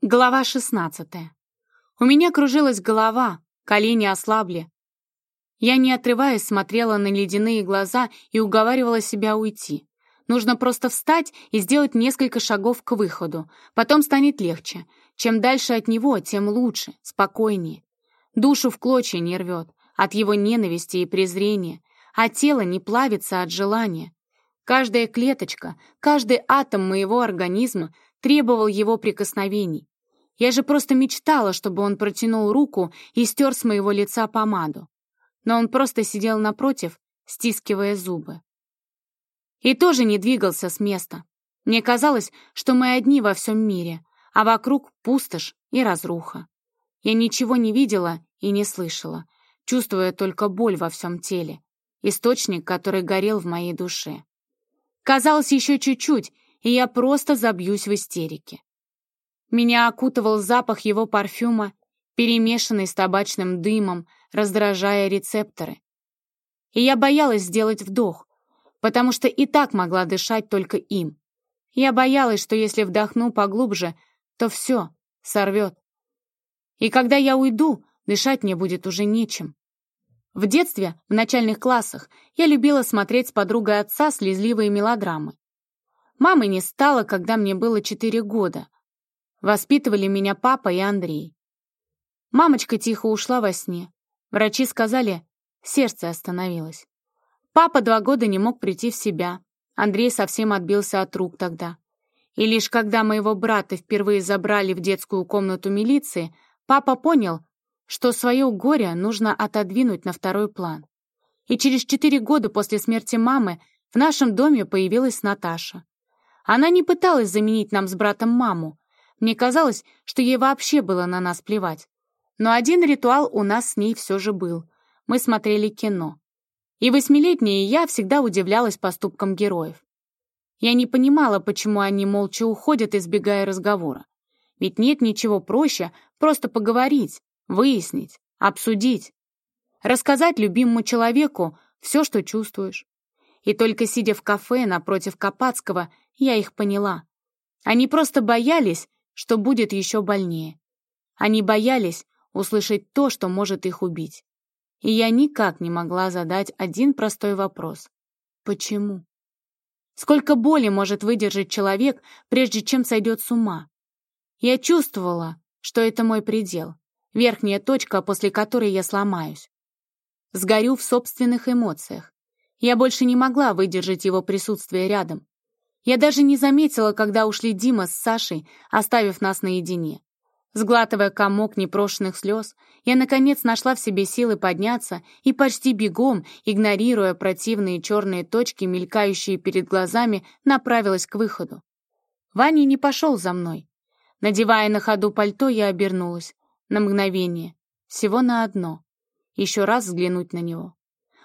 Глава 16. У меня кружилась голова, колени ослабли. Я, не отрываясь, смотрела на ледяные глаза и уговаривала себя уйти. Нужно просто встать и сделать несколько шагов к выходу. Потом станет легче. Чем дальше от него, тем лучше, спокойнее. Душу в клочья не рвет от его ненависти и презрения, а тело не плавится от желания. Каждая клеточка, каждый атом моего организма требовал его прикосновений. Я же просто мечтала, чтобы он протянул руку и стер с моего лица помаду. Но он просто сидел напротив, стискивая зубы. И тоже не двигался с места. Мне казалось, что мы одни во всем мире, а вокруг пустошь и разруха. Я ничего не видела и не слышала, чувствуя только боль во всем теле, источник, который горел в моей душе. Казалось, еще чуть-чуть, и я просто забьюсь в истерике. Меня окутывал запах его парфюма, перемешанный с табачным дымом, раздражая рецепторы. И я боялась сделать вдох, потому что и так могла дышать только им. Я боялась, что если вдохну поглубже, то все, сорвет. И когда я уйду, дышать мне будет уже нечем. В детстве, в начальных классах, я любила смотреть с подругой отца слезливые мелодрамы. Мамы не стало, когда мне было четыре года. Воспитывали меня папа и Андрей. Мамочка тихо ушла во сне. Врачи сказали, сердце остановилось. Папа два года не мог прийти в себя. Андрей совсем отбился от рук тогда. И лишь когда моего брата впервые забрали в детскую комнату милиции, папа понял, что свое горе нужно отодвинуть на второй план. И через четыре года после смерти мамы в нашем доме появилась Наташа. Она не пыталась заменить нам с братом маму. Мне казалось, что ей вообще было на нас плевать. Но один ритуал у нас с ней все же был. Мы смотрели кино. И восьмилетняя я всегда удивлялась поступкам героев. Я не понимала, почему они молча уходят, избегая разговора. Ведь нет ничего проще просто поговорить, выяснить, обсудить. Рассказать любимому человеку все, что чувствуешь. И только сидя в кафе напротив Капацкого, я их поняла. Они просто боялись, что будет еще больнее. Они боялись услышать то, что может их убить. И я никак не могла задать один простой вопрос. Почему? Сколько боли может выдержать человек, прежде чем сойдет с ума? Я чувствовала, что это мой предел, верхняя точка, после которой я сломаюсь. Сгорю в собственных эмоциях. Я больше не могла выдержать его присутствие рядом. Я даже не заметила, когда ушли Дима с Сашей, оставив нас наедине. Сглатывая комок непрошенных слез, я, наконец, нашла в себе силы подняться и почти бегом, игнорируя противные черные точки, мелькающие перед глазами, направилась к выходу. Ваня не пошел за мной. Надевая на ходу пальто, я обернулась. На мгновение. Всего на одно. Еще раз взглянуть на него.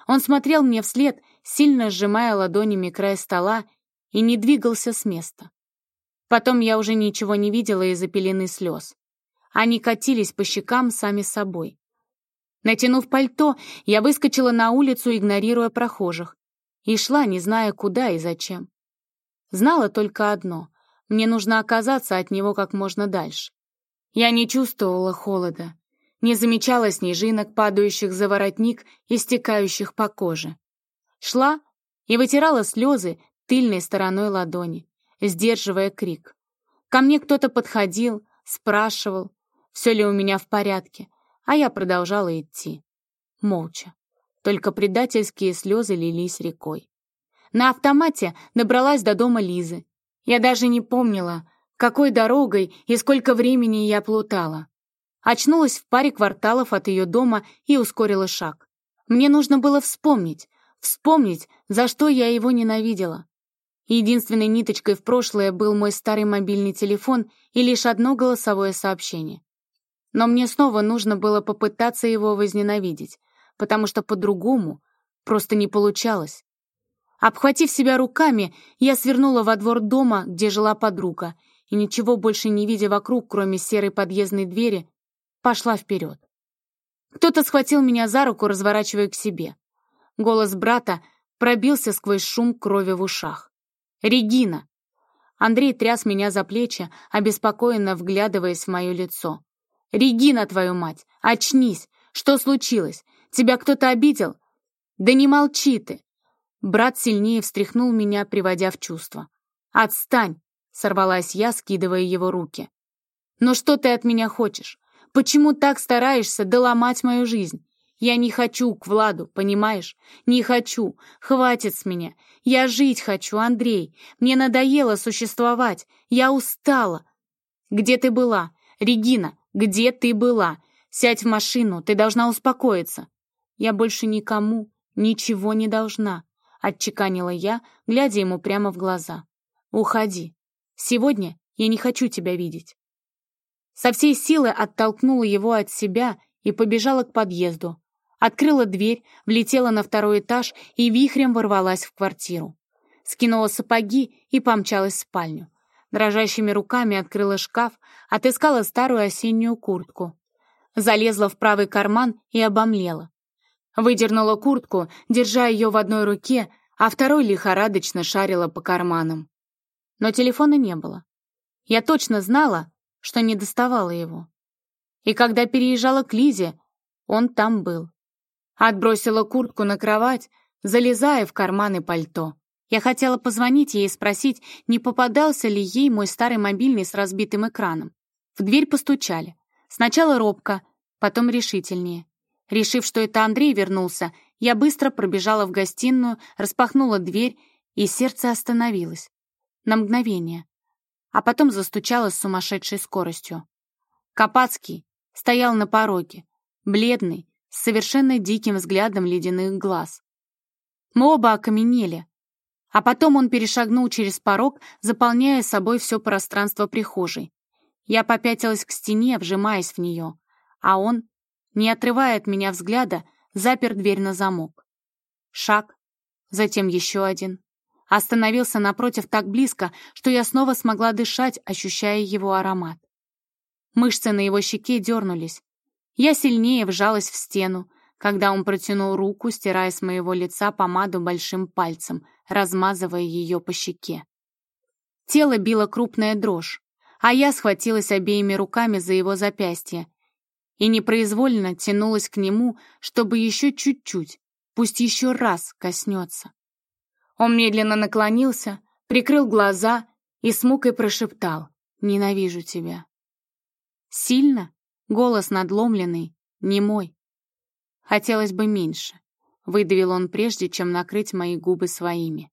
Он смотрел мне вслед, сильно сжимая ладонями край стола и не двигался с места. Потом я уже ничего не видела из-за пелены слез. Они катились по щекам сами собой. Натянув пальто, я выскочила на улицу, игнорируя прохожих, и шла, не зная, куда и зачем. Знала только одно — мне нужно оказаться от него как можно дальше. Я не чувствовала холода, не замечала снежинок, падающих за воротник и стекающих по коже. Шла и вытирала слезы, тыльной стороной ладони, сдерживая крик. Ко мне кто-то подходил, спрашивал, все ли у меня в порядке, а я продолжала идти. Молча. Только предательские слезы лились рекой. На автомате добралась до дома Лизы. Я даже не помнила, какой дорогой и сколько времени я плутала. Очнулась в паре кварталов от ее дома и ускорила шаг. Мне нужно было вспомнить, вспомнить, за что я его ненавидела. Единственной ниточкой в прошлое был мой старый мобильный телефон и лишь одно голосовое сообщение. Но мне снова нужно было попытаться его возненавидеть, потому что по-другому просто не получалось. Обхватив себя руками, я свернула во двор дома, где жила подруга, и ничего больше не видя вокруг, кроме серой подъездной двери, пошла вперед. Кто-то схватил меня за руку, разворачивая к себе. Голос брата пробился сквозь шум крови в ушах. Регина. Андрей тряс меня за плечи, обеспокоенно вглядываясь в мое лицо. «Регина, твою мать! Очнись! Что случилось? Тебя кто-то обидел?» «Да не молчи ты!» Брат сильнее встряхнул меня, приводя в чувство. «Отстань!» — сорвалась я, скидывая его руки. «Но что ты от меня хочешь? Почему так стараешься доломать мою жизнь? Я не хочу к Владу, понимаешь? Не хочу. Хватит с меня. Я жить хочу, Андрей. Мне надоело существовать. Я устала. Где ты была? Регина, где ты была? Сядь в машину, ты должна успокоиться. Я больше никому ничего не должна, отчеканила я, глядя ему прямо в глаза. Уходи. Сегодня я не хочу тебя видеть. Со всей силы оттолкнула его от себя и побежала к подъезду. Открыла дверь, влетела на второй этаж и вихрем ворвалась в квартиру. Скинула сапоги и помчалась в спальню. Дрожащими руками открыла шкаф, отыскала старую осеннюю куртку. Залезла в правый карман и обомлела. Выдернула куртку, держа ее в одной руке, а второй лихорадочно шарила по карманам. Но телефона не было. Я точно знала, что не доставала его. И когда переезжала к Лизе, он там был. Отбросила куртку на кровать, залезая в карманы пальто. Я хотела позвонить ей и спросить, не попадался ли ей мой старый мобильный с разбитым экраном. В дверь постучали. Сначала робко, потом решительнее. Решив, что это Андрей вернулся, я быстро пробежала в гостиную, распахнула дверь, и сердце остановилось. На мгновение. А потом застучало с сумасшедшей скоростью. Капацкий стоял на пороге, бледный, с совершенно диким взглядом ледяных глаз. Мы оба окаменели. А потом он перешагнул через порог, заполняя собой все пространство прихожей. Я попятилась к стене, вжимаясь в нее, а он, не отрывая от меня взгляда, запер дверь на замок. Шаг, затем еще один. Остановился напротив так близко, что я снова смогла дышать, ощущая его аромат. Мышцы на его щеке дернулись, я сильнее вжалась в стену, когда он протянул руку, стирая с моего лица помаду большим пальцем, размазывая ее по щеке. Тело било крупная дрожь, а я схватилась обеими руками за его запястье и непроизвольно тянулась к нему, чтобы еще чуть-чуть, пусть еще раз коснется. Он медленно наклонился, прикрыл глаза и с мукой прошептал «Ненавижу тебя». Сильно? Голос надломленный, не мой. Хотелось бы меньше. Выдавил он прежде, чем накрыть мои губы своими.